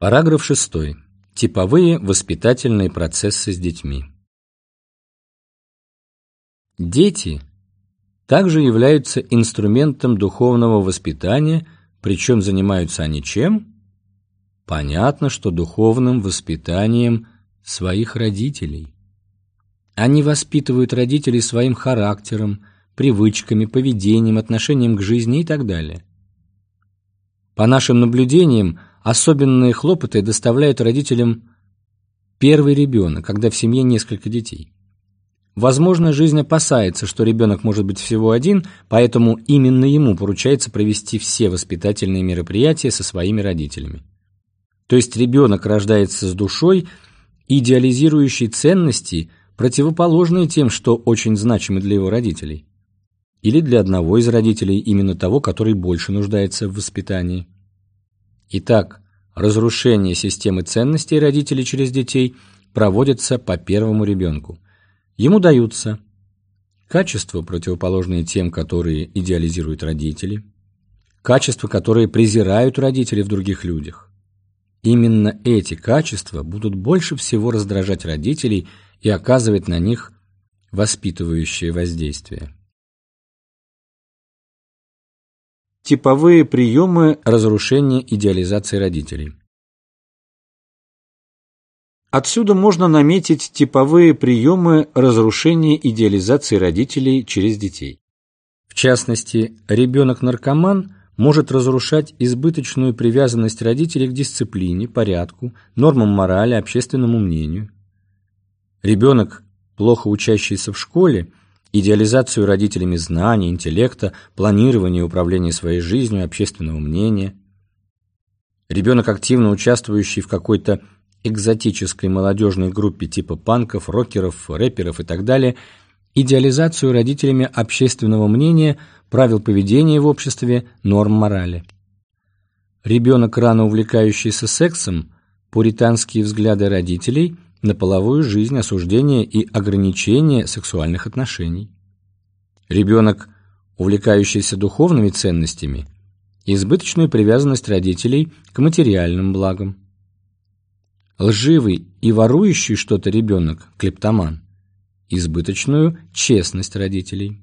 Параграф 6. Типовые воспитательные процессы с детьми. Дети также являются инструментом духовного воспитания, причем занимаются они чем? Понятно, что духовным воспитанием своих родителей. Они воспитывают родителей своим характером, привычками, поведением, отношением к жизни и так далее. По нашим наблюдениям, особенные хлопоты доставляют родителям первый ребенок, когда в семье несколько детей. Возможно, жизнь опасается, что ребенок может быть всего один, поэтому именно ему поручается провести все воспитательные мероприятия со своими родителями. То есть ребенок рождается с душой, идеализирующей ценности, противоположные тем, что очень значимы для его родителей. Или для одного из родителей, именно того, который больше нуждается в воспитании. Итак, разрушение системы ценностей родителей через детей проводится по первому ребенку. Ему даются качества, противоположные тем, которые идеализируют родители, качества, которые презирают родители в других людях. Именно эти качества будут больше всего раздражать родителей и оказывать на них воспитывающее воздействие. Типовые приемы разрушения идеализации родителей. Отсюда можно наметить типовые приемы разрушения идеализации родителей через детей. В частности, ребенок-наркоман может разрушать избыточную привязанность родителей к дисциплине, порядку, нормам морали, общественному мнению. Ребенок, плохо учащийся в школе, идеализацию родителями знаний, интеллекта, планирования и управления своей жизнью, общественного мнения. Ребенок, активно участвующий в какой-то экзотической молодежной группе типа панков, рокеров, рэперов и так далее, идеализацию родителями общественного мнения, правил поведения в обществе, норм морали. Ребенок, рано увлекающийся сексом, пуританские взгляды родителей – на половую жизнь, осуждение и ограничение сексуальных отношений. Ребенок, увлекающийся духовными ценностями, избыточную привязанность родителей к материальным благам. Лживый и ворующий что-то ребенок, клептоман, избыточную честность родителей.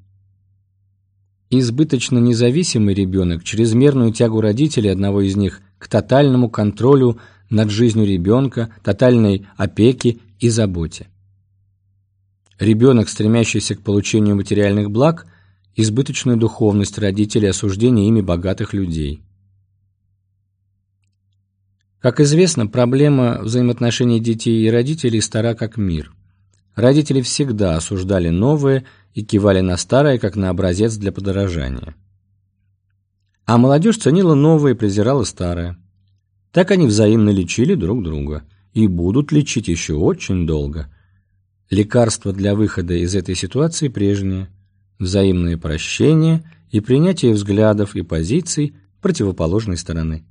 Избыточно независимый ребенок, чрезмерную тягу родителей одного из них к тотальному контролю над жизнью ребенка, тотальной опеки и заботе. Ребенок, стремящийся к получению материальных благ, избыточную духовность родителей, осуждение ими богатых людей. Как известно, проблема взаимоотношений детей и родителей стара как мир. Родители всегда осуждали новое и кивали на старое, как на образец для подражания. А молодежь ценила новое и презирала старое. Так они взаимно лечили друг друга и будут лечить еще очень долго. Лекарство для выхода из этой ситуации прежнее – взаимное прощение и принятие взглядов и позиций противоположной стороны.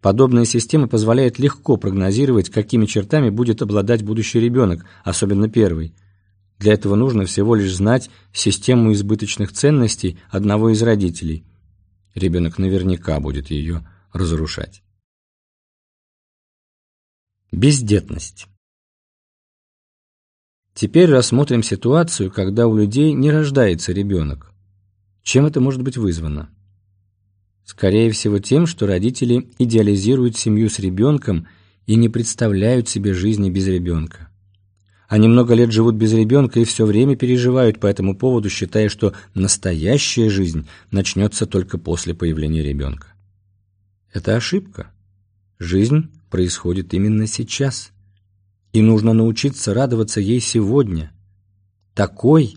Подобная система позволяет легко прогнозировать, какими чертами будет обладать будущий ребенок, особенно первый. Для этого нужно всего лишь знать систему избыточных ценностей одного из родителей. Ребенок наверняка будет ее разрушать. Бездетность. Теперь рассмотрим ситуацию, когда у людей не рождается ребенок. Чем это может быть вызвано? Скорее всего тем, что родители идеализируют семью с ребенком и не представляют себе жизни без ребенка. Они много лет живут без ребенка и все время переживают по этому поводу, считая, что настоящая жизнь начнется только после появления ребенка. Это ошибка. Жизнь происходит именно сейчас. И нужно научиться радоваться ей сегодня, такой,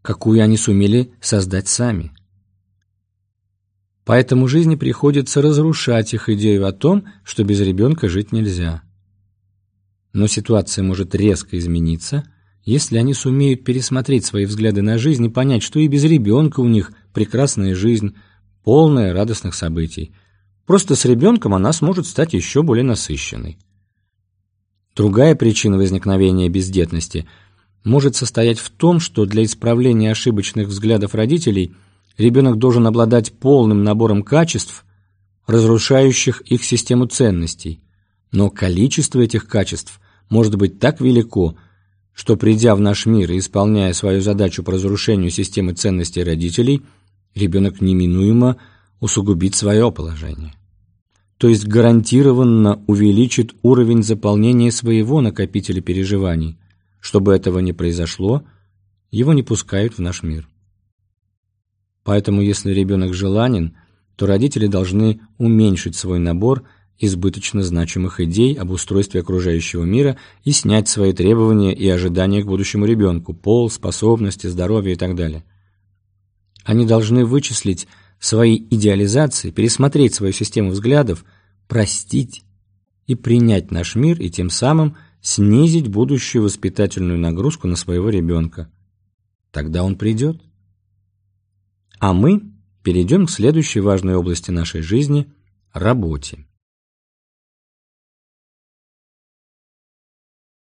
какую они сумели создать сами. Поэтому жизни приходится разрушать их идею о том, что без ребенка жить нельзя. Но ситуация может резко измениться, если они сумеют пересмотреть свои взгляды на жизнь и понять, что и без ребенка у них прекрасная жизнь, полная радостных событий, Просто с ребенком она сможет стать еще более насыщенной. Другая причина возникновения бездетности может состоять в том, что для исправления ошибочных взглядов родителей ребенок должен обладать полным набором качеств, разрушающих их систему ценностей, но количество этих качеств может быть так велико, что, придя в наш мир и исполняя свою задачу по разрушению системы ценностей родителей, ребенок неминуемо усугубит свое положение. То есть гарантированно увеличит уровень заполнения своего накопителя переживаний. Чтобы этого не произошло, его не пускают в наш мир. Поэтому, если ребенок желанен, то родители должны уменьшить свой набор избыточно значимых идей об устройстве окружающего мира и снять свои требования и ожидания к будущему ребенку, пол, способности, здоровье и так далее. Они должны вычислить свои идеализации, пересмотреть свою систему взглядов, простить и принять наш мир и тем самым снизить будущую воспитательную нагрузку на своего ребенка. Тогда он придет. А мы перейдем к следующей важной области нашей жизни – работе.